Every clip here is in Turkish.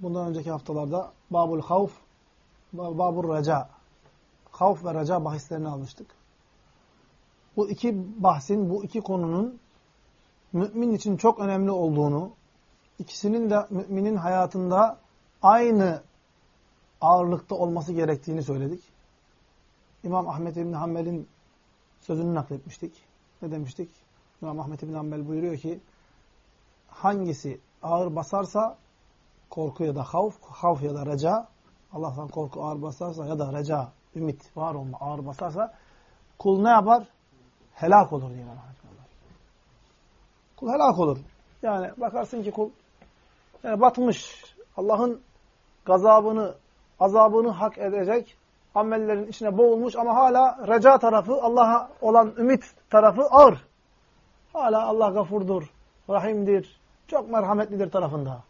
bundan önceki haftalarda Babul Havf, Babul Reca, Havf ve Reca bahislerini almıştık. Bu iki bahsin, bu iki konunun mümin için çok önemli olduğunu, ikisinin de müminin hayatında aynı ağırlıkta olması gerektiğini söyledik. İmam Ahmet İbni Hanbel'in sözünü nakletmiştik. Ne demiştik? İmam Ahmet İbni Hanbel buyuruyor ki hangisi ağır basarsa korku ya da havf, havf ya da reca Allah'tan korku ağır basarsa ya da reca, ümit, var olma ağır basarsa kul ne yapar? Helak olur diye Ahmet Kul helak olur. Yani bakarsın ki kul yani batmış. Allah'ın gazabını, azabını hak edecek amellerin içine boğulmuş ama hala reca tarafı, Allah'a olan ümit tarafı ağır. Hala Allah gafurdur, rahimdir, çok merhametlidir tarafında.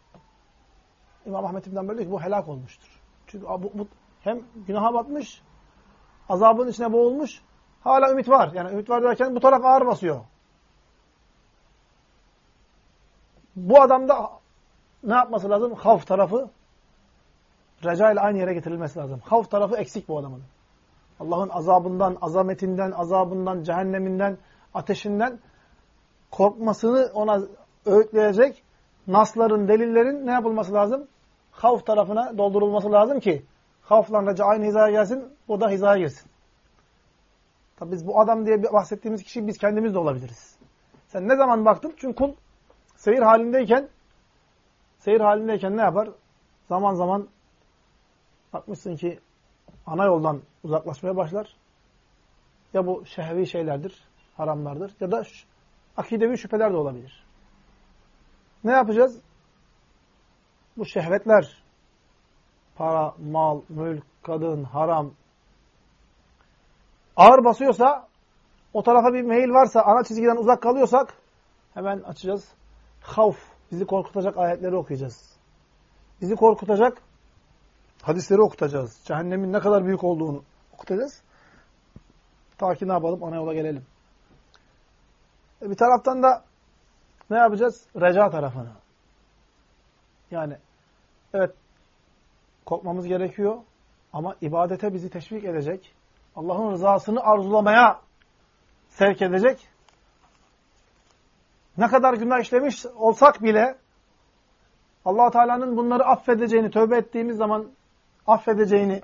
İmam Ahmet İbn böyle ki bu helak olmuştur. Çünkü bu, bu hem günaha batmış, azabın içine boğulmuş, hala ümit var. Yani ümit var derken bu taraf ağır basıyor. Bu adamda ne yapması lazım? Havf tarafı reca ile aynı yere getirilmesi lazım. Havf tarafı eksik bu adamın. Allah'ın azabından, azametinden, azabından, cehenneminden, ateşinden korkmasını ona öğütleyecek nasların, delillerin ne yapılması lazım? Havf tarafına doldurulması lazım ki havfla reca aynı hizaya gelsin, o da hizaya girsin. Tabi biz bu adam diye bahsettiğimiz kişi biz kendimiz de olabiliriz. Sen ne zaman baktın? Çünkü kul seyir halindeyken seyir halindeyken ne yapar? Zaman zaman bakmışsın ki ana yoldan uzaklaşmaya başlar. Ya bu şehvi şeylerdir, haramlardır ya da akidevi şüpheler de olabilir. Ne yapacağız? Bu şehvetler, para, mal, mülk, kadın, haram ağır basıyorsa, o tarafa bir meyil varsa, ana çizgiden uzak kalıyorsak hemen açacağız. Havf, bizi korkutacak ayetleri okuyacağız. Bizi korkutacak hadisleri okutacağız. Cehennemin ne kadar büyük olduğunu okutacağız. Ta ki ne yapalım? Ana yola gelelim. E bir taraftan da ne yapacağız? Reca tarafına. Yani evet korkmamız gerekiyor ama ibadete bizi teşvik edecek, Allah'ın rızasını arzulamaya sevk edecek. Ne kadar günah işlemiş olsak bile allah Teala'nın bunları affedeceğini, tövbe ettiğimiz zaman affedeceğini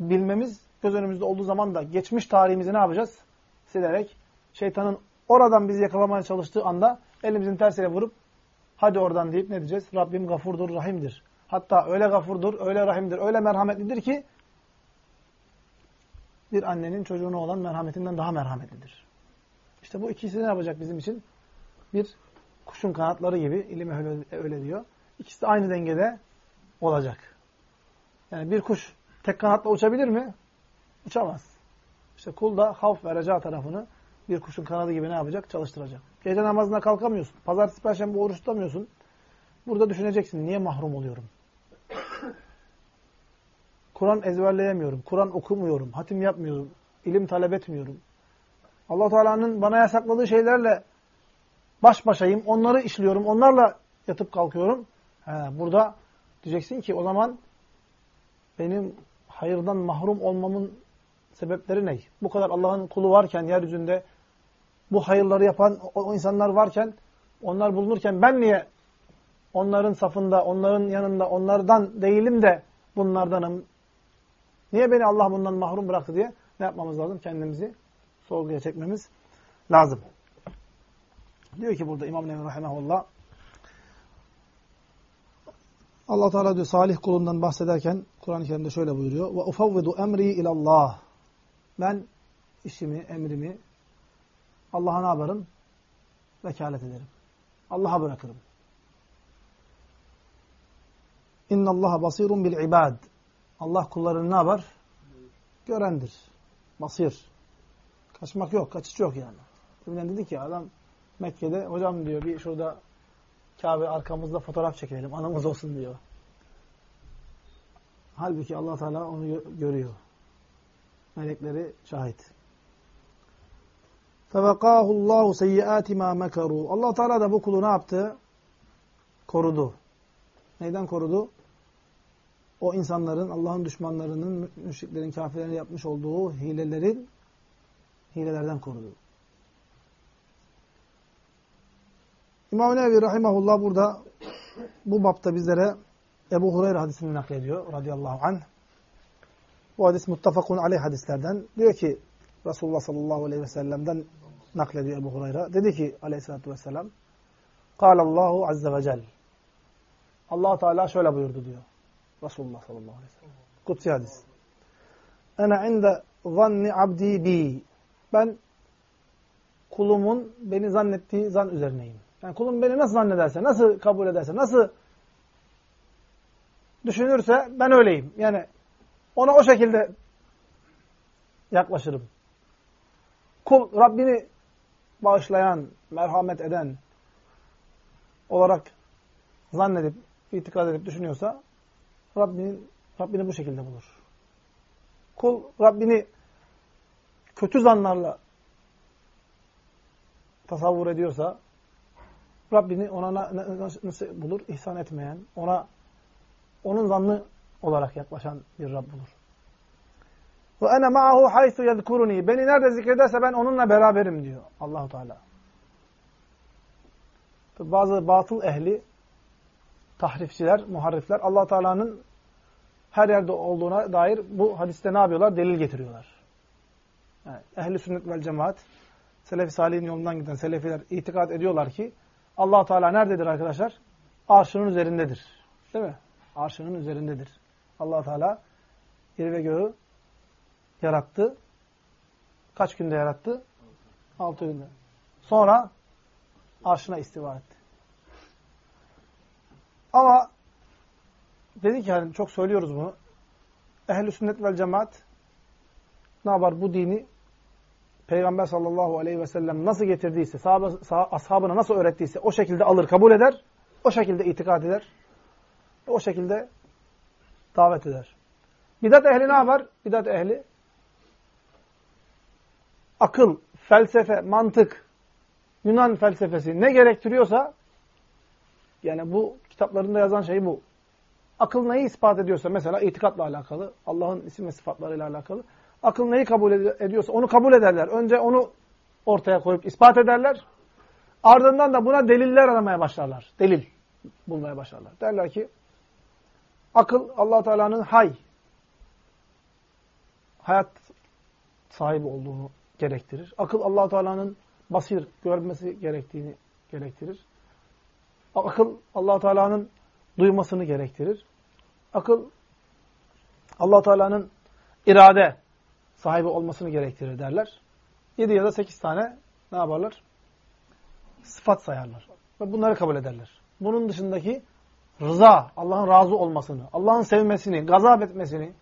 bilmemiz göz önümüzde olduğu zaman da geçmiş tarihimizi ne yapacağız? Silerek şeytanın oradan bizi yakalamaya çalıştığı anda elimizin tersiyle vurup hadi oradan deyip ne diyeceğiz? Rabbim gafurdur, rahimdir. Hatta öyle gafurdur, öyle rahimdir, öyle merhametlidir ki bir annenin çocuğuna olan merhametinden daha merhametlidir. İşte bu ikisi ne yapacak bizim için? Bir kuşun kanatları gibi, ilim öyle, öyle diyor. İkisi de aynı dengede olacak. Yani bir kuş tek kanatla uçabilir mi? Uçamaz. İşte kul da havf ve reca tarafını bir kuşun kanadı gibi ne yapacak? Çalıştıracak. Gece namazına kalkamıyorsun. Pazartesi, perşembe oruç tutamıyorsun. Burada düşüneceksin. Niye mahrum oluyorum? Kur'an ezberleyemiyorum. Kur'an okumuyorum. Hatim yapmıyorum. ilim talep etmiyorum. allah Teala'nın bana yasakladığı şeylerle baş başayım. Onları işliyorum. Onlarla yatıp kalkıyorum. He, burada diyeceksin ki o zaman benim hayırdan mahrum olmamın sebepleri ne? Bu kadar Allah'ın kulu varken yeryüzünde bu hayırları yapan o insanlar varken onlar bulunurken ben niye onların safında, onların yanında, onlardan değilim de bunlardanım? Niye beni Allah bundan mahrum bıraktı diye ne yapmamız lazım? Kendimizi sorguya çekmemiz lazım. Diyor ki burada İmam Nevi Rahimahullah Allah Teala diyor salih kulundan bahsederken Kur'an-ı Kerim'de şöyle buyuruyor. Ve ufavvidu emri ilallah. Ben işimi, emrimi Allah'a ne yaparım? Vekalet ederim. Allah'a bırakırım. İnna Allah basirun bil ibad. Allah kullarını ne yapar? Görendir. Basir. Kaçmak yok, kaçış yok yani. Deminden dedi ki adam Mekke'de hocam diyor bir şurada Kabe arkamızda fotoğraf çekelim. Anamız olsun diyor. Halbuki allah Teala onu görüyor. Melekleri şahit. فَوَقَاهُ اللّٰهُ سَيِّئَاتِ مَا مَكَرُوا allah Teala da bu kulu ne yaptı? Korudu. Neyden korudu? O insanların, Allah'ın düşmanlarının, müşriklerin, kafirlerin yapmış olduğu hilelerin hilelerden korudu. İmam-ı Nevi Rahimahullah burada bu bapta bizlere Ebu Hureyre hadisini naklediyor radıyallahu anh. Bu hadis muttafakun aleyh hadislerden. Diyor ki Resulullah sallallahu aleyhi ve sellem'den naklediyor Ebu Hureyre. Dedi ki aleyhissalatü vesselam Allahu azze ve cel allah Teala şöyle buyurdu diyor. Resulullah sallallahu aleyhi ve sellem. Kutsi hadis. Ene inde zanni abdi bi. Ben kulumun beni zannettiği zan üzerineyim. Yani kulum beni nasıl zannederse, nasıl kabul ederse, nasıl düşünürse ben öyleyim. Yani ona o şekilde yaklaşırım. Kul Rabbini bağışlayan, merhamet eden olarak zannedip, itikad edip düşünüyorsa Rabbini, Rabbini bu şekilde bulur. Kul Rabbini kötü zanlarla tasavvur ediyorsa Rabbini ona nasıl bulur? İhsan etmeyen, ona onun zannı olarak yaklaşan bir Rab bulur. Ve ene ma'ahu haythu yezkuruni. Beni nerede zikrederse ben onunla beraberim diyor Allahu Teala. Bazı batıl ehli, tahrifçiler, muharrifler Allah Teala'nın her yerde olduğuna dair bu hadiste ne yapıyorlar? Delil getiriyorlar. Yani ehli sünnet vel cemaat, selefi salihin yolundan giden selefiler itikad ediyorlar ki allah Teala nerededir arkadaşlar? Arşının üzerindedir. Değil mi? Arşının üzerindedir. allah Teala yeri ve göğü yarattı. Kaç günde yarattı? Altı günde. Sonra arşına istiva etti. Ama dedik yani çok söylüyoruz bunu. Ehl-i sünnet vel cemaat ne yapar? Bu dini Peygamber sallallahu aleyhi ve sellem nasıl getirdiyse, sahabe, sah ashabına nasıl öğrettiyse o şekilde alır, kabul eder. O şekilde itikad eder. O şekilde davet eder. Bidat ehli ne yapar? Bidat ehli akıl, felsefe, mantık, Yunan felsefesi ne gerektiriyorsa yani bu kitaplarında yazan şey bu. Akıl neyi ispat ediyorsa mesela itikatla alakalı, Allah'ın isim ve sıfatlarıyla alakalı Akıl neyi kabul ediyorsa onu kabul ederler. Önce onu ortaya koyup ispat ederler. Ardından da buna deliller aramaya başlarlar. Delil bulmaya başlarlar. Derler ki akıl allah Teala'nın hay, hayat sahibi olduğunu gerektirir. Akıl allah Teala'nın basir, görmesi gerektiğini gerektirir. Akıl allah Teala'nın duymasını gerektirir. Akıl allah Teala'nın irade, sahibi olmasını gerektirir derler. Yedi ya da sekiz tane ne yaparlar? Sıfat sayarlar. Ve bunları kabul ederler. Bunun dışındaki rıza, Allah'ın razı olmasını, Allah'ın sevmesini, gazap etmesini,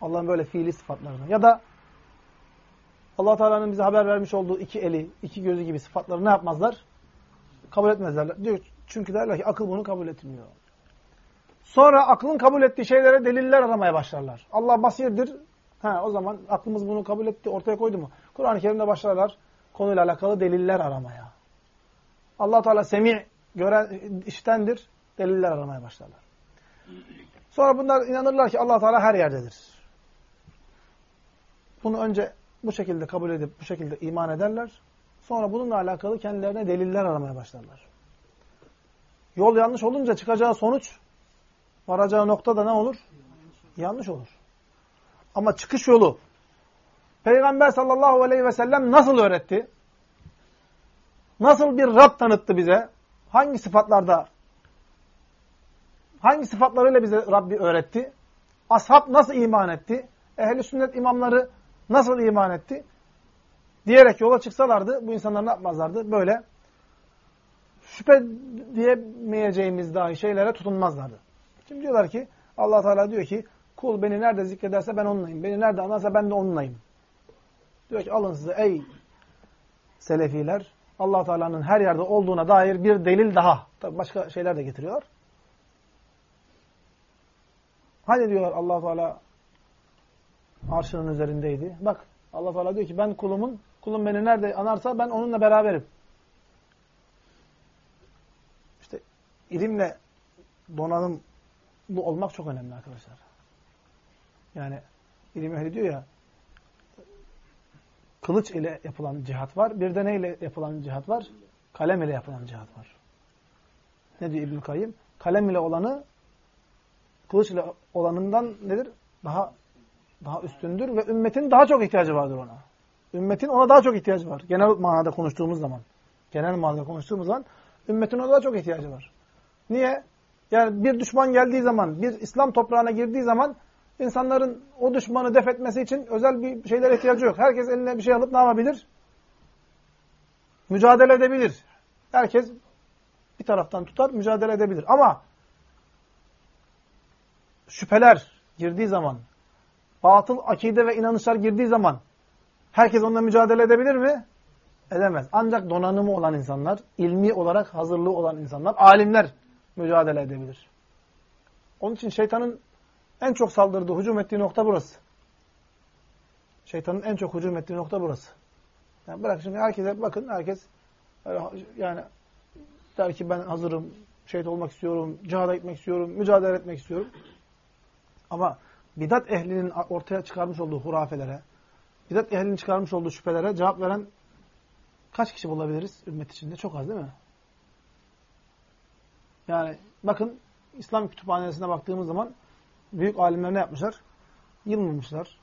Allah'ın böyle fiili sıfatlarını ya da allah Teala'nın bize haber vermiş olduğu iki eli, iki gözü gibi sıfatları ne yapmazlar? Kabul etmezler. Diyor, çünkü derler ki akıl bunu kabul etmiyor. Sonra aklın kabul ettiği şeylere deliller aramaya başlarlar. Allah basirdir, Ha, o zaman aklımız bunu kabul etti, ortaya koydu mu? Kur'an-ı Kerim'de başlarlar konuyla alakalı deliller aramaya. allah Teala semi, gören, iştendir, deliller aramaya başlarlar. Sonra bunlar inanırlar ki allah Teala her yerdedir. Bunu önce bu şekilde kabul edip, bu şekilde iman ederler. Sonra bununla alakalı kendilerine deliller aramaya başlarlar. Yol yanlış olunca çıkacağı sonuç, varacağı nokta da ne olur? Yanlış olur. Ama çıkış yolu Peygamber sallallahu aleyhi ve sellem nasıl öğretti? Nasıl bir Rab tanıttı bize? Hangi sıfatlarda? Hangi sıfatlarıyla bize Rabbi öğretti? Ashab nasıl iman etti? Ehli sünnet imamları nasıl iman etti? Diyerek yola çıksalardı bu insanlar ne yapmazlardı? Böyle şüphe diyemeyeceğimiz dahi şeylere tutunmazlardı. Şimdi diyorlar ki Allah Teala diyor ki Kul beni nerede zikrederse ben onunlayım. Beni nerede anarsa ben de onunlayım. Diyor ki alın size ey selefiler allah Teala'nın her yerde olduğuna dair bir delil daha. Tabi başka şeyler de getiriyorlar. Hani diyorlar allah Teala arşının üzerindeydi. Bak allah Teala diyor ki ben kulumun, kulum beni nerede anarsa ben onunla beraberim. İşte ilimle donanımlı olmak çok önemli arkadaşlar. Yani ilim ehli diyor ya kılıç ile yapılan cihat var. Bir de neyle yapılan cihat var? Kalem ile yapılan cihat var. Ne diyor İbnül Kayyım? Kalem ile olanı kılıç ile olanından nedir? Daha daha üstündür ve ümmetin daha çok ihtiyacı vardır ona. Ümmetin ona daha çok ihtiyacı var. Genel manada konuştuğumuz zaman. Genel manada konuştuğumuz zaman ümmetin ona daha çok ihtiyacı var. Niye? Yani bir düşman geldiği zaman, bir İslam toprağına girdiği zaman insanların o düşmanı def etmesi için özel bir şeylere ihtiyacı yok. Herkes eline bir şey alıp ne yapabilir? Mücadele edebilir. Herkes bir taraftan tutar, mücadele edebilir. Ama şüpheler girdiği zaman, batıl akide ve inanışlar girdiği zaman herkes onunla mücadele edebilir mi? Edemez. Ancak donanımı olan insanlar, ilmi olarak hazırlığı olan insanlar, alimler mücadele edebilir. Onun için şeytanın en çok saldırdığı, hücum ettiği nokta burası. Şeytanın en çok hücum ettiği nokta burası. Yani bırak şimdi herkese bakın, herkes yani der ki ben hazırım, şehit olmak istiyorum, cihada gitmek istiyorum, mücadele etmek istiyorum. Ama bidat ehlinin ortaya çıkarmış olduğu hurafelere, bidat ehlinin çıkarmış olduğu şüphelere cevap veren kaç kişi bulabiliriz ümmet içinde? Çok az değil mi? Yani bakın İslam kütüphanesine baktığımız zaman büyük alimler ne yapmışlar? Yılmamışlar.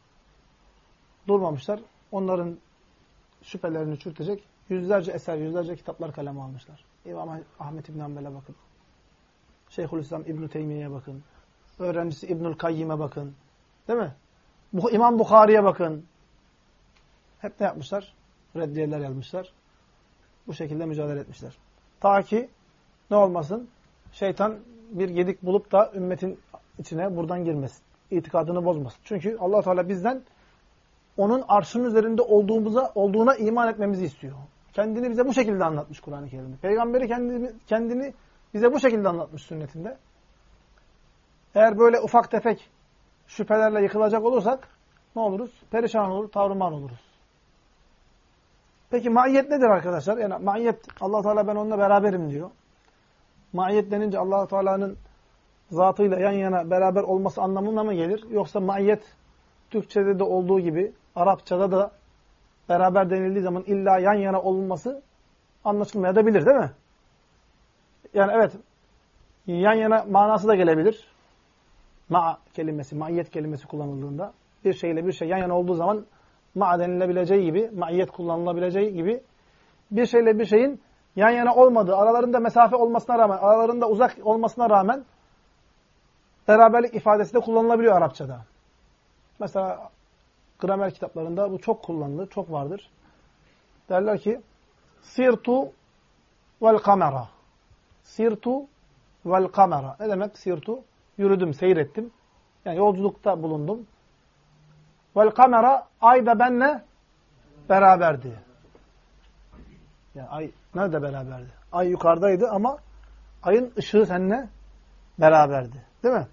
Durmamışlar. Onların şüphelerini çürütecek yüzlerce eser, yüzlerce kitaplar kaleme almışlar. İmam Ahmet İbn Hanbel'e bakın. Şeyhülislam İbn Teymiye'ye bakın. Öğrencisi İbnül Kayyim'e bakın. Değil mi? İmam Bukhari'ye bakın. Hep ne yapmışlar? Reddiyeler yazmışlar. Bu şekilde mücadele etmişler. Ta ki ne olmasın? Şeytan bir gedik bulup da ümmetin içine buradan girmesin. İtikadını bozmasın. Çünkü allah Teala bizden onun arşının üzerinde olduğumuza, olduğuna iman etmemizi istiyor. Kendini bize bu şekilde anlatmış Kur'an-ı Kerim'de. Peygamberi kendini, kendini bize bu şekilde anlatmış sünnetinde. Eğer böyle ufak tefek şüphelerle yıkılacak olursak ne oluruz? Perişan olur, tavrıman oluruz. Peki maiyet nedir arkadaşlar? Yani maiyet Allah Teala ben onunla beraberim diyor. Maiyet denince Allah Teala'nın zatıyla yan yana beraber olması anlamına mı gelir? Yoksa maiyet Türkçede de olduğu gibi Arapçada da beraber denildiği zaman illa yan yana olunması anlaşılmayabilir değil mi? Yani evet yan yana manası da gelebilir. Ma kelimesi, maiyet kelimesi kullanıldığında bir şeyle bir şey yan yana olduğu zaman ma denilebileceği gibi, maiyet kullanılabileceği gibi bir şeyle bir şeyin yan yana olmadığı, aralarında mesafe olmasına rağmen, aralarında uzak olmasına rağmen beraberlik ifadesi de kullanılabiliyor Arapçada. Mesela gramer kitaplarında bu çok kullanılır, çok vardır. Derler ki sirtu vel kamera. Sirtu vel kamera. Ne demek sirtu? Yürüdüm, seyrettim. Yani yolculukta bulundum. Vel kamera ay da benle beraberdi. Yani ay nerede beraberdi? Ay yukarıdaydı ama ayın ışığı seninle beraberdi. Değil mi?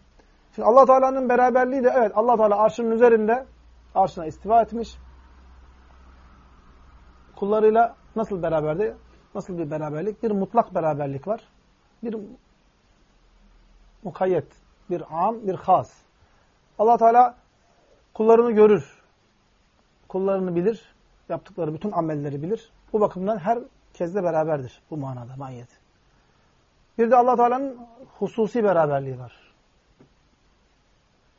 Şimdi Allah Teala'nın beraberliği de evet Allah Teala arşının üzerinde arşına istiva etmiş. Kullarıyla nasıl beraberdi? Nasıl bir beraberlik? Bir mutlak beraberlik var. Bir mukayyet, bir am, bir has. Allah Teala kullarını görür. Kullarını bilir. Yaptıkları bütün amelleri bilir. Bu bakımdan her kezde beraberdir bu manada mahiyet. Bir de Allah Teala'nın hususi beraberliği var.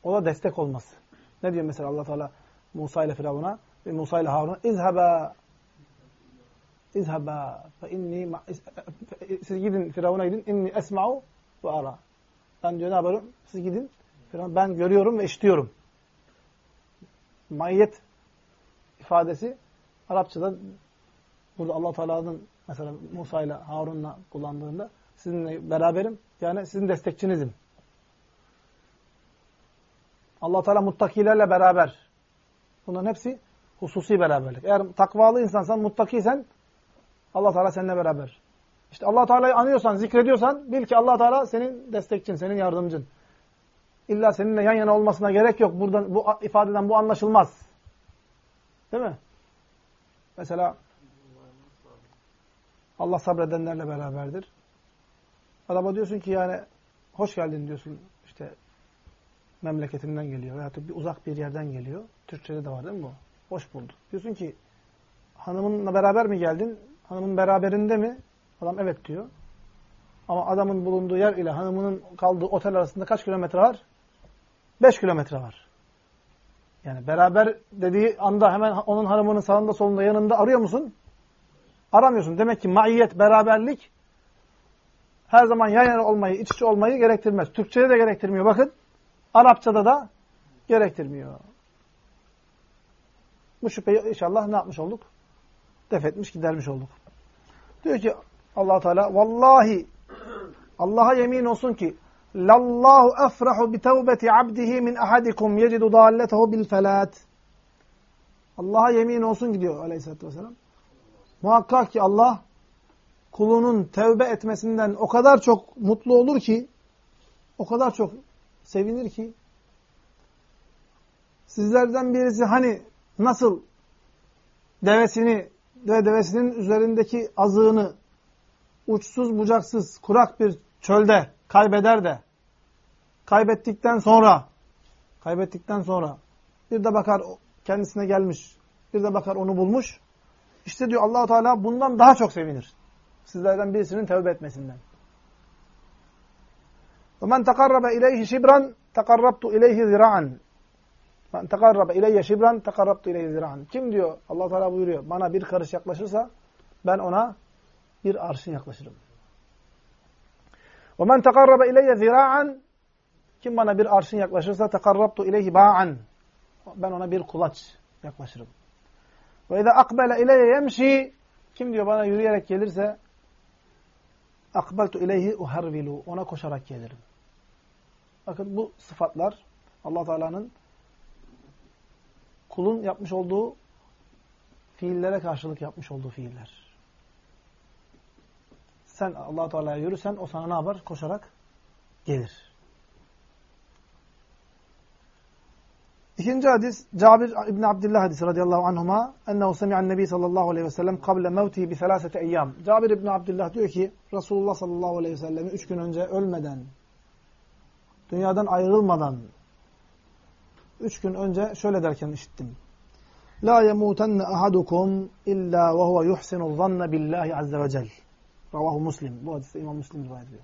O da destek olması. Ne diyor mesela Allah Teala Musa ile Firavun'a ve Musa ile Harun'a izhaba izhaba fe inni siz gidin Firavun'a gidin inni esma'u ve ara. Ben diyor ne yaparım? Siz gidin. Firavun ben görüyorum ve işitiyorum. Maiyet ifadesi Arapçada burada Allah Teala'nın mesela Musa ile Harun'la kullandığında sizinle beraberim. Yani sizin destekçinizim. Allah Teala muttakilerle beraber. Bunların hepsi hususi beraberlik. Eğer takvalı insansan, muttakiysen Allah Teala seninle beraber. İşte Allah Teala'yı anıyorsan, zikrediyorsan bil ki Allah Teala senin destekçin, senin yardımcın. İlla seninle yan yana olmasına gerek yok. Buradan bu ifadeden bu anlaşılmaz. Değil mi? Mesela Allah sabredenlerle beraberdir. Adama diyorsun ki yani hoş geldin diyorsun işte memleketinden geliyor veya bir uzak bir yerden geliyor. Türkçede de var değil mi bu? Hoş bulduk. Diyorsun ki hanımınla beraber mi geldin? Hanımın beraberinde mi? Adam evet diyor. Ama adamın bulunduğu yer ile hanımının kaldığı otel arasında kaç kilometre var? Beş kilometre var. Yani beraber dediği anda hemen onun hanımının sağında solunda yanında arıyor musun? Aramıyorsun. Demek ki maiyet, beraberlik her zaman yan yana olmayı, iç içe olmayı gerektirmez. Türkçe'de de gerektirmiyor. Bakın Arapçada da gerektirmiyor. Bu şüpheyi inşallah ne yapmış olduk? Def etmiş, gidermiş olduk. Diyor ki allah Teala vallahi Allah'a yemin olsun ki lallahu efrahu bi tevbeti abdihi min ahadikum yecidu dalletehu bil felat. Allah'a yemin olsun ki diyor aleyhissalatü vesselam. Muhakkak ki Allah kulunun tevbe etmesinden o kadar çok mutlu olur ki o kadar çok sevinir ki sizlerden birisi hani nasıl devesini ve devesinin üzerindeki azığını uçsuz bucaksız kurak bir çölde kaybeder de kaybettikten sonra kaybettikten sonra bir de bakar kendisine gelmiş bir de bakar onu bulmuş işte diyor allah Teala bundan daha çok sevinir. Sizlerden birisinin tevbe etmesinden. وَمَنْ تَقَرَّبَ اِلَيْهِ شِبْرًا تَقَرَّبْتُ اِلَيْهِ ذِرَعًا Men tekarrabe ileyye şibran tekarrabtu ileyhi zirahan. Kim diyor? Allah Teala buyuruyor. Bana bir karış yaklaşırsa ben ona bir arşın yaklaşırım. Men tekarrabe ileyye zira'an kim bana bir arşın yaklaşırsa tekarrabtu ileyhi ba'an. Ben ona bir kulaç yaklaşırım. İzâ akbele ileyye yemşi kim diyor bana yürüyerek gelirse akbeltu ileyhi uharvilu. Ona koşarak gelirim. Bakın bu sıfatlar Allah Teala'nın kulun yapmış olduğu fiillere karşılık yapmış olduğu fiiller. Sen allah Teala'ya yürürsen o sana ne yapar? Koşarak gelir. İkinci hadis Cabir İbn Abdullah hadisi radıyallahu anhuma ennehu semi'an nebi sallallahu aleyhi ve sellem kable mevtihi bi selasete eyyam. Cabir İbn Abdullah diyor ki Resulullah sallallahu aleyhi ve sellem'i üç gün önce ölmeden dünyadan ayrılmadan üç gün önce şöyle derken işittim. La yemutenne ahadukum illa ve huve yuhsinu zanne billahi azze ve cel. Ravahu Muslim. Bu hadiste İmam Müslim rivayet ediyor.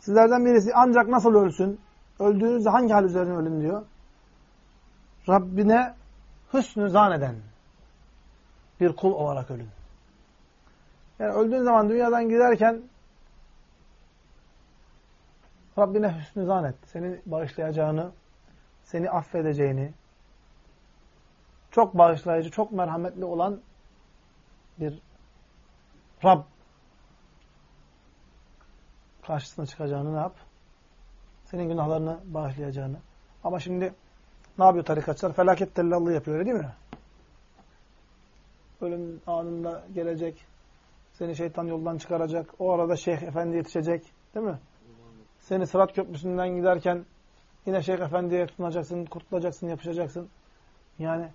Sizlerden birisi ancak nasıl ölsün? Öldüğünüzde hangi hal üzerine ölün diyor. Rabbine hüsnü zanneden bir kul olarak ölün. Yani öldüğün zaman dünyadan giderken Rabbine hüsnü zannet. Seni bağışlayacağını, seni affedeceğini, çok bağışlayıcı, çok merhametli olan bir Rab karşısına çıkacağını ne yap? Senin günahlarını bağışlayacağını. Ama şimdi ne yapıyor tarikatçılar? Felaket tellallığı yapıyor öyle değil mi? Ölüm anında gelecek, seni şeytan yoldan çıkaracak, o arada şeyh efendi yetişecek, değil mi? Seni sırat köprüsünden giderken Yine Şeyh Efendi'ye tutunacaksın, kurtulacaksın, yapışacaksın. Yani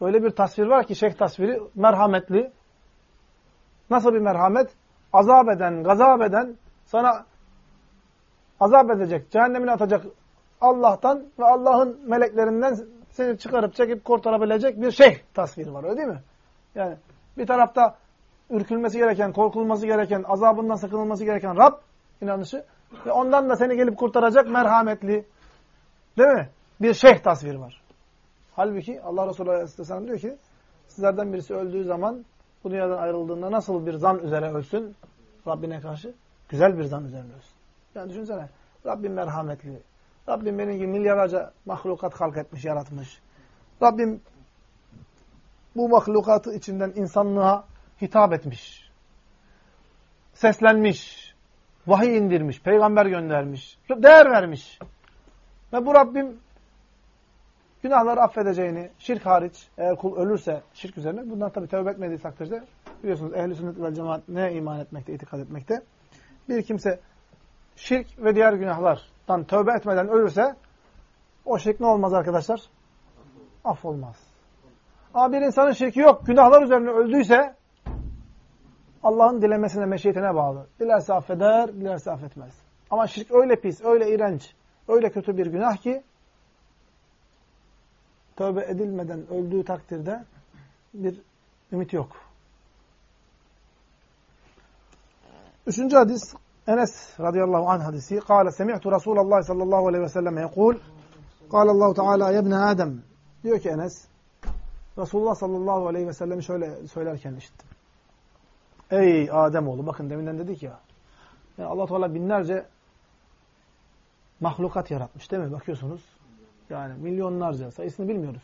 öyle bir tasvir var ki şeyh tasviri merhametli. Nasıl bir merhamet? Azap eden, gazap eden, sana azap edecek, cehennemine atacak Allah'tan ve Allah'ın meleklerinden seni çıkarıp çekip kurtarabilecek bir şey tasviri var. Öyle değil mi? Yani bir tarafta ürkülmesi gereken, korkulması gereken, azabından sakınılması gereken Rab inanışı ve ondan da seni gelip kurtaracak merhametli, Değil mi? Bir şeyh tasviri var. Halbuki Allah Resulü Aleyhisselam diyor ki sizlerden birisi öldüğü zaman bu dünyadan ayrıldığında nasıl bir zan üzere ölsün Rabbine karşı? Güzel bir zan üzerine ölsün. Yani düşünsene Rabbim merhametli. Rabbim benim gibi milyarlarca mahlukat halk etmiş, yaratmış. Rabbim bu mahlukatı içinden insanlığa hitap etmiş. Seslenmiş. Vahiy indirmiş. Peygamber göndermiş. Değer vermiş. Ve bu Rabbim günahları affedeceğini, şirk hariç eğer kul ölürse şirk üzerine, bundan tabi tevbe etmediği takdirde biliyorsunuz ehl-i sünnet ve cemaat neye iman etmekte, itikad etmekte? Bir kimse şirk ve diğer günahlardan tövbe etmeden ölürse o şirk ne olmaz arkadaşlar? Af olmaz. Ama bir insanın şirki yok, günahlar üzerine öldüyse Allah'ın dilemesine, meşiyetine bağlı. Dilerse affeder, dilerse affetmez. Ama şirk öyle pis, öyle iğrenç, öyle kötü bir günah ki tövbe edilmeden öldüğü takdirde bir ümit yok. Üçüncü hadis Enes radıyallahu anh hadisi. Kale semi'tu Resulallah sallallahu aleyhi ve sellem yekul. Kale Allahu Teala ya ibne Adem. Diyor ki Enes. Resulullah sallallahu aleyhi ve sellem şöyle söylerken işittim. Ey Adem oğlu bakın deminden dedik ya. Yani Allah Teala binlerce mahlukat yaratmış değil mi? Bakıyorsunuz. Yani milyonlarca sayısını bilmiyoruz.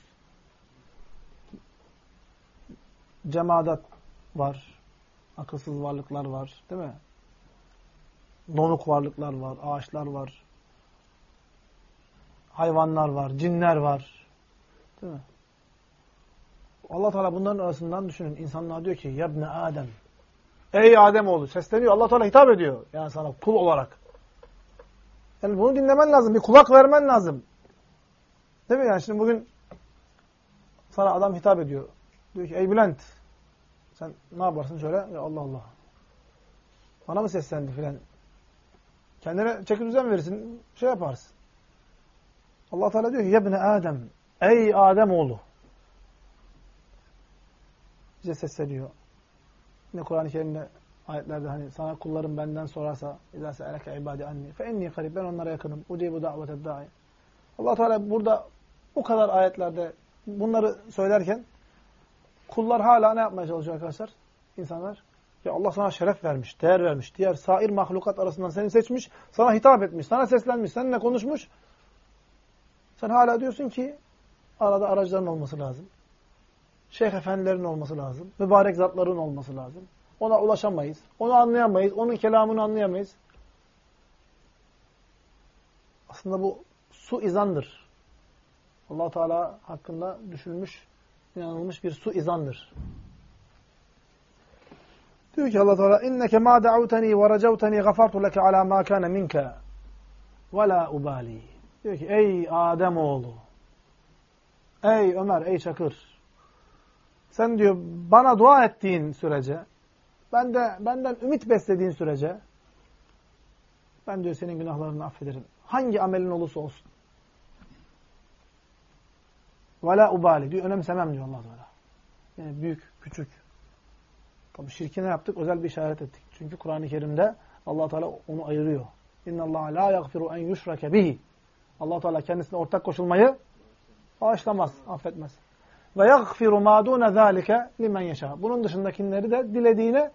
Cemadat var. Akılsız varlıklar var. Değil mi? Donuk varlıklar var. Ağaçlar var. Hayvanlar var. Cinler var. Değil mi? Allah Teala bunların arasından düşünün. İnsanlar diyor ki yabne Adem. Ey Adem oğlu sesleniyor. Allah Teala hitap ediyor. Yani sana kul olarak. Yani bunu dinlemen lazım. Bir kulak vermen lazım. Değil mi yani? Şimdi bugün sana adam hitap ediyor. Diyor ki ey Bülent sen ne yaparsın şöyle? Ya Allah Allah. Bana mı seslendi filan? Kendine çeki düzen verirsin. Şey yaparsın. Allah Teala diyor ki yebne Adem. Ey Adem oğlu. Bize sesleniyor. Yine Kur'an-ı Kerim'de ayetlerde hani sana kullarım benden sorarsa اِذَا سَأَلَكَ عِبَادِ اَنِّي فَاِنِّي قَرِيب Ben onlara yakınım. اُجِيبُ دَعْوَةَ الدَّاعِ allah Teala burada bu kadar ayetlerde bunları söylerken kullar hala ne yapmaya çalışıyor arkadaşlar? İnsanlar. ya Allah sana şeref vermiş, değer vermiş. Diğer sair mahlukat arasından seni seçmiş, sana hitap etmiş, sana seslenmiş, seninle konuşmuş. Sen hala diyorsun ki arada aracıların olması lazım. Şeyh efendilerin olması lazım. Mübarek zatların olması lazım. Ona ulaşamayız. Onu anlayamayız. Onun kelamını anlayamayız. Aslında bu su izandır. allah Teala hakkında düşünülmüş, inanılmış bir su izandır. Diyor ki Allah Teala inneke ma da'utani ve racavtani gafartu leke ala ma kana minka ve la ubali. Diyor ki ey Adem oğlu. Ey Ömer, ey Çakır. Sen diyor bana dua ettiğin sürece, ben de benden ümit beslediğin sürece ben diyor senin günahlarını affederim. Hangi amelin olursa olsun. Vela ubali diyor önemsemem diyor Allah Teala. Yani büyük, küçük. Tabi şirki ne yaptık? Özel bir işaret ettik. Çünkü Kur'an-ı Kerim'de Allah Teala onu ayırıyor. İnna Allah la yaghfiru en yushrake bihi. Allah Teala kendisine ortak koşulmayı bağışlamaz, affetmez. Ve yaghfiru ma dune zalike limen yasha. Bunun dışındakileri de dilediğine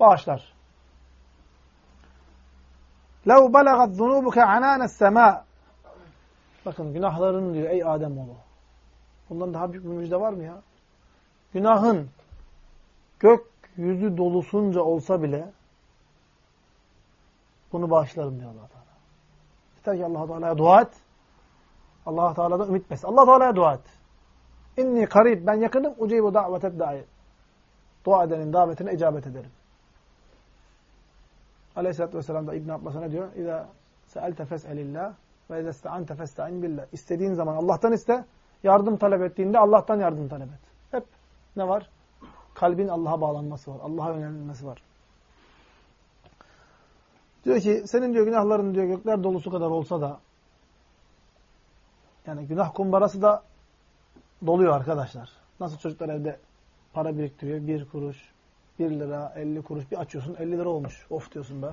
bağışlar. لَوْ بَلَغَتْ ذُنُوبُكَ عَنَانَ السَّمَاءِ Bakın günahların diyor ey Ademoğlu. Bundan daha büyük bir müjde var mı ya? Günahın gök yüzü dolusunca olsa bile bunu bağışlarım diyor allah Teala. Yeter ki allah Teala'ya dua et. allah Teala'dan ümit bes. allah Teala'ya dua et. İnni karib. Ben yakınım. Ucibu davetet da'i. Dua edenin davetine icabet ederim. Aleyhisselatü Vesselam da İbn Abbas'a ne diyor? İza se'elte fes'elillah ve izâ ste'ante festa'in billah. İstediğin zaman Allah'tan iste, yardım talep ettiğinde Allah'tan yardım talep et. Hep ne var? Kalbin Allah'a bağlanması var. Allah'a yönelmesi var. Diyor ki senin diyor günahların diyor gökler dolusu kadar olsa da yani günah kumbarası da doluyor arkadaşlar. Nasıl çocuklar evde para biriktiriyor? Bir kuruş, 1 lira, 50 kuruş bir açıyorsun 50 lira olmuş. Of diyorsun be.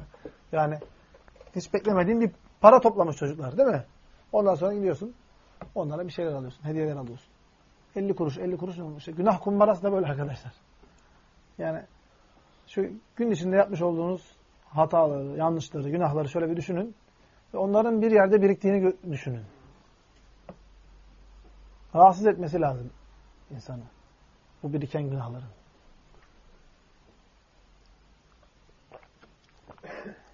Yani hiç beklemediğin bir para toplamış çocuklar değil mi? Ondan sonra gidiyorsun. Onlara bir şeyler alıyorsun. Hediyeler alıyorsun. 50 kuruş, 50 kuruş olmuş. Günah kumbarası da böyle arkadaşlar. Yani şu gün içinde yapmış olduğunuz hataları, yanlışları, günahları şöyle bir düşünün. Ve onların bir yerde biriktiğini düşünün. Rahatsız etmesi lazım insanı. Bu biriken günahların.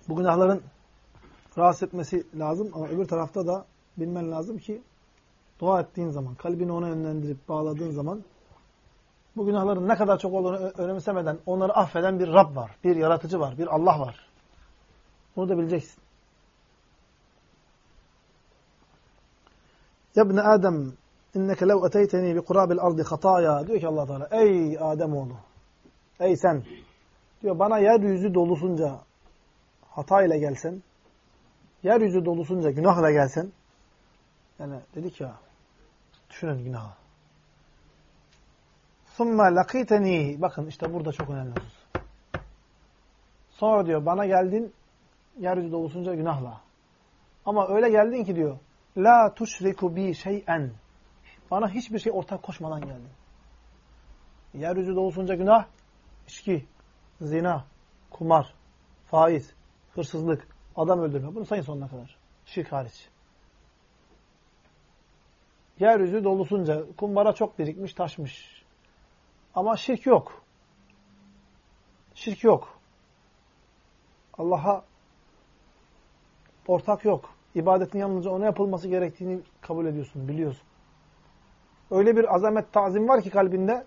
Bu günahların rahatsız etmesi lazım ama öbür tarafta da bilmen lazım ki dua ettiğin zaman, kalbini ona yönlendirip bağladığın zaman bu günahların ne kadar çok olduğunu önemsemeden onları affeden bir Rab var, bir yaratıcı var, bir Allah var. Bunu da bileceksin. Ya ibn Adem inneke lev eteyteni bi kurabil ardi hataya diyor ki Allah Teala ey Adem oğlu ey sen diyor bana yeryüzü dolusunca hata ile gelsen yeryüzü dolusunca günahla gelsen yani dedik ya düşünün günahı. ثُمَّ لَقِيتَنِي Bakın işte burada çok önemli husus. Sonra diyor bana geldin yeryüzü dolusunca günahla. Ama öyle geldin ki diyor La tuşriku bi şey'en Bana hiçbir şey ortak koşmadan geldin. Yeryüzü dolusunca günah, içki, zina, kumar, faiz, hırsızlık, adam öldürme. Bunu sayın sonuna kadar. Şirk hariç. Yeryüzü dolusunca kumbara çok birikmiş, taşmış. Ama şirk yok. Şirk yok. Allah'a ortak yok. İbadetin yalnızca ona yapılması gerektiğini kabul ediyorsun, biliyorsun. Öyle bir azamet, tazim var ki kalbinde.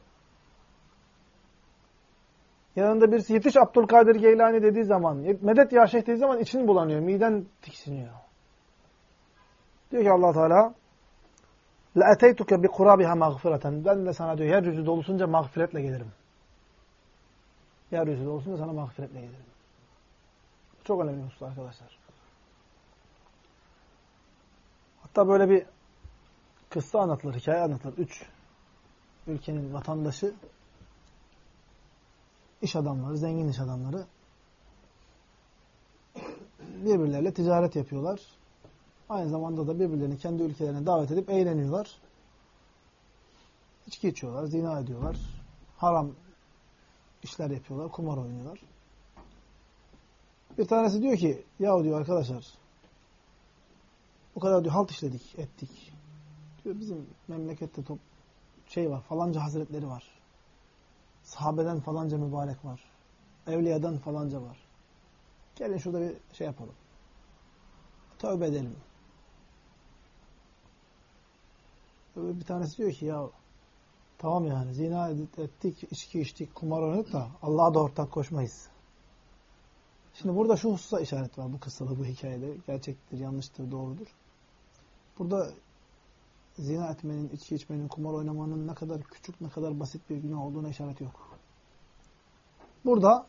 Yanında birisi yetiş Abdülkadir Geylani dediği zaman, medet ya şeyh dediği zaman için bulanıyor, miden tiksiniyor. Diyor ki allah Teala لَاَتَيْتُكَ بِقُرَابِهَا مَغْفِرَةً Ben de sana diyor yeryüzü dolusunca mağfiretle gelirim. Yeryüzü dolusunca sana mağfiretle gelirim. Çok önemli husus arkadaşlar. Hatta böyle bir kıssa anlatılır, hikaye anlatılır. Üç ülkenin vatandaşı, iş adamları, zengin iş adamları birbirleriyle ticaret yapıyorlar. Aynı zamanda da birbirlerini kendi ülkelerine davet edip eğleniyorlar. İçki içiyorlar, zina ediyorlar. Haram işler yapıyorlar, kumar oynuyorlar. Bir tanesi diyor ki, yahu diyor arkadaşlar, bu kadar diyor halt işledik, ettik. Diyor bizim memlekette top şey var, falanca hazretleri var. Sahabeden falanca mübarek var. Evliyadan falanca var. Gelin şurada bir şey yapalım. Tövbe edelim. Bir tanesi diyor ki ya tamam yani zina ettik, içki içtik, kumar oynadık da Allah'a da ortak koşmayız. Şimdi burada şu hususa işaret var bu kıssada, bu hikayede. Gerçektir, yanlıştır, doğrudur. Burada zina etmenin, içki içmenin, kumar oynamanın ne kadar küçük, ne kadar basit bir günah olduğuna işaret yok. Burada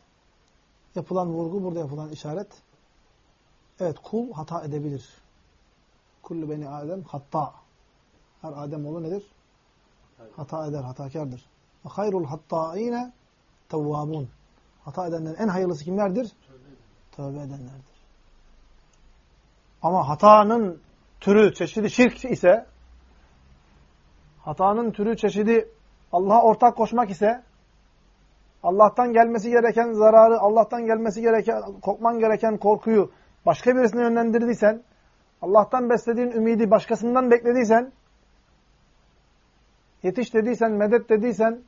yapılan vurgu, burada yapılan işaret evet kul hata edebilir. Kullu beni Adem hatta. Her Adem oğlu nedir? Hata eder, hatakardır. Ve hayrul hattâine tevvâbun. Hata edenlerin en hayırlısı kimlerdir? Tövbe edenlerdir. Ama hatanın türü, çeşidi şirk ise hatanın türü, çeşidi Allah'a ortak koşmak ise Allah'tan gelmesi gereken zararı, Allah'tan gelmesi gereken, korkman gereken korkuyu başka birisine yönlendirdiysen, Allah'tan beslediğin ümidi başkasından beklediysen, yetiş dediysen, medet dediysen,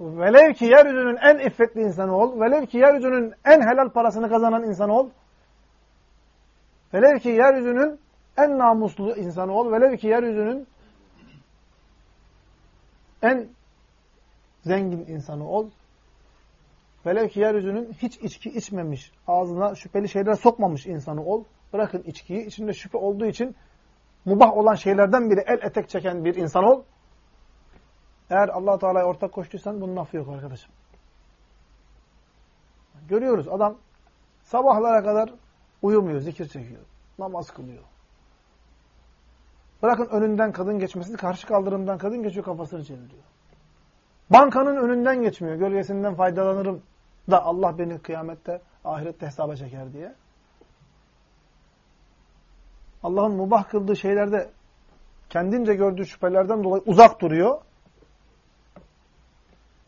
velev ki yeryüzünün en iffetli insanı ol, velev ki yeryüzünün en helal parasını kazanan insanı ol, velev ki yeryüzünün en namuslu insanı ol, velev ki yeryüzünün en zengin insanı ol. Velev ki yeryüzünün hiç içki içmemiş, ağzına şüpheli şeyler sokmamış insanı ol. Bırakın içkiyi, içinde şüphe olduğu için mubah olan şeylerden biri el etek çeken bir insan ol. Eğer allah Teala'ya ortak koştuysan bunun affı yok arkadaşım. Görüyoruz adam sabahlara kadar uyumuyor, zikir çekiyor, namaz kılıyor. Bırakın önünden kadın geçmesini, karşı kaldırımdan kadın geçiyor, kafasını çeviriyor. Bankanın önünden geçmiyor, gölgesinden faydalanırım da Allah beni kıyamette, ahirette hesaba çeker diye. Allah'ın mubah kıldığı şeylerde kendince gördüğü şüphelerden dolayı uzak duruyor.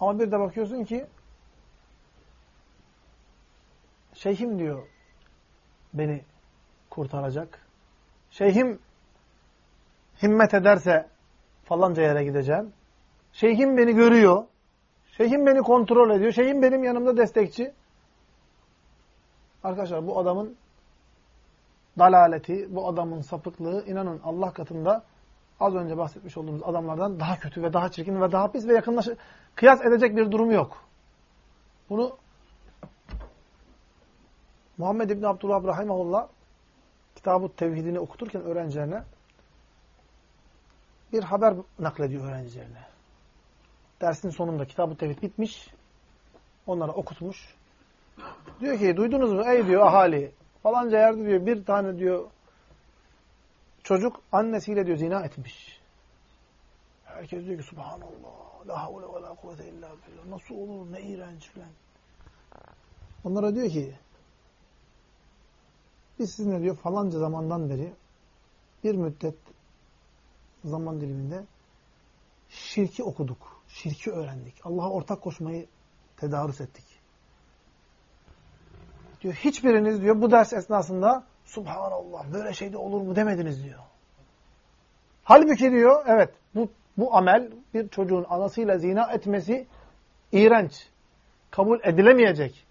Ama bir de bakıyorsun ki şeyhim diyor beni kurtaracak. Şeyhim himmet ederse falanca yere gideceğim. Şeyhim beni görüyor. Şeyhim beni kontrol ediyor. Şeyhim benim yanımda destekçi. Arkadaşlar bu adamın dalaleti, bu adamın sapıklığı inanın Allah katında az önce bahsetmiş olduğumuz adamlardan daha kötü ve daha çirkin ve daha pis ve yakınlaş kıyas edecek bir durum yok. Bunu Muhammed İbni Abdullah Rahimahullah kitabı tevhidini okuturken öğrencilerine bir haber naklediyor öğrencilerine. Dersin sonunda kitabı tevhid bitmiş. Onlara okutmuş. Diyor ki duydunuz mu ey diyor ahali Falanca yerde diyor bir tane diyor çocuk annesiyle diyor zina etmiş. Herkes diyor ki subhanallah la havle ve la kuvvete illa billah. Nasıl olur ne iğrenç filan. Onlara diyor ki biz sizinle diyor falanca zamandan beri bir müddet zaman diliminde şirki okuduk. Şirki öğrendik. Allah'a ortak koşmayı tedarüs ettik. Diyor hiçbiriniz diyor bu ders esnasında Subhanallah böyle şey de olur mu demediniz diyor. Halbuki diyor evet bu, bu amel bir çocuğun anasıyla zina etmesi iğrenç. Kabul edilemeyecek.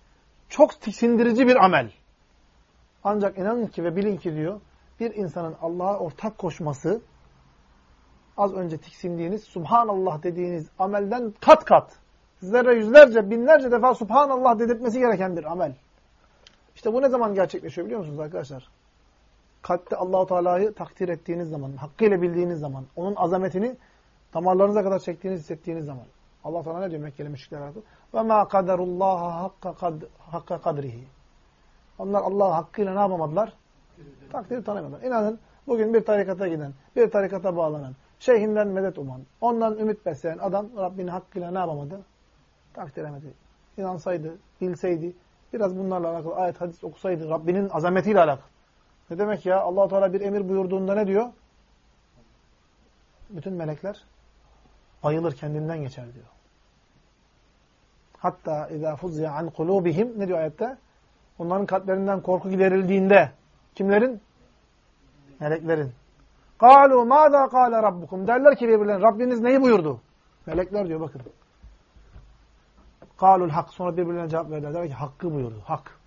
Çok tiksindirici bir amel. Ancak inanın ki ve bilin ki diyor bir insanın Allah'a ortak koşması az önce tiksindiğiniz Subhanallah dediğiniz amelden kat kat sizlere yüzlerce binlerce defa Subhanallah dedirtmesi gereken bir amel. İşte bu ne zaman gerçekleşiyor biliyor musunuz arkadaşlar? Kalpte Allahu Teala'yı takdir ettiğiniz zaman, hakkıyla bildiğiniz zaman, onun azametini damarlarınıza kadar çektiğiniz, hissettiğiniz zaman. Allah Teala ne diyor Mekkeli müşrikler hakkında? Ve ma kaderullaha hakka, kad, hakka kadrihi. Onlar Allah'ı hakkıyla ne yapamadılar? Takdiri tanımadılar. İnanın bugün bir tarikata giden, bir tarikata bağlanan, şeyhinden medet uman, ondan ümit besleyen adam Rabbini hakkıyla ne yapamadı? Takdir. İnansaydı, bilseydi, biraz bunlarla alakalı ayet hadis okusaydı, Rabbinin azametiyle alakalı. Ne demek ya? allah Teala bir emir buyurduğunda ne diyor? Bütün melekler bayılır, kendinden geçer diyor. Hatta اِذَا فُزِّيَ عَنْ قُلُوبِهِمْ Ne diyor ayette? Onların kalplerinden korku giderildiğinde kimlerin? Meleklerin. قَالُوا مَاذَا قَالَ رَبُّكُمْ Derler ki birbirlerine Rabbiniz neyi buyurdu? Melekler diyor bakın. Kalul hak. Sonra birbirlerine cevap verdiler. Demek ki hakkı buyurdu. Hak.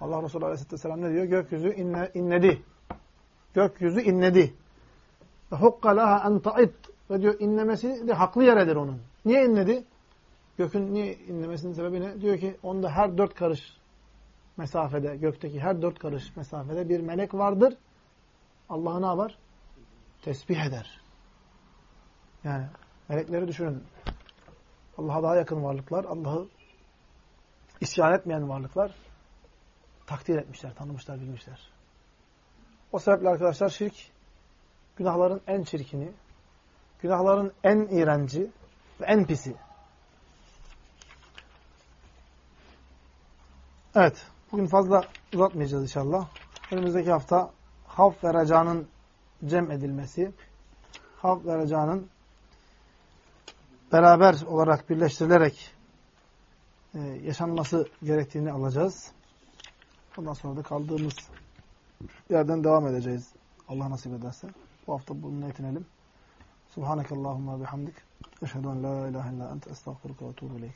Allah Resulü Aleyhisselatü Vesselam ne diyor? Gökyüzü inne, inledi. Gökyüzü inledi. Ve hukka laha en. Ve diyor inlemesi de haklı yeredir onun. Niye inledi? Gökün niye inlemesinin sebebi ne? Diyor ki onda her dört karış mesafede, gökteki her dört karış mesafede bir melek vardır. Allah ne? Tesbih eder. Yani melekleri düşünün. Allah'a daha yakın varlıklar, Allah'ı isyan etmeyen varlıklar takdir etmişler, tanımışlar, bilmişler. O sebeple arkadaşlar şirk günahların en çirkini, günahların en iğrenci ve en pisi. Evet, bugün fazla uzatmayacağız inşallah. Önümüzdeki hafta havf ve cem edilmesi, havf ve beraber olarak birleştirilerek e, yaşanması gerektiğini alacağız. Ondan sonra da kaldığımız yerden devam edeceğiz. Allah nasip ederse. Bu hafta bununla yetinelim. Subhanakallahumma bihamdik. Eşhedü en la ilahe illa ente estağfurullah ve ileyk.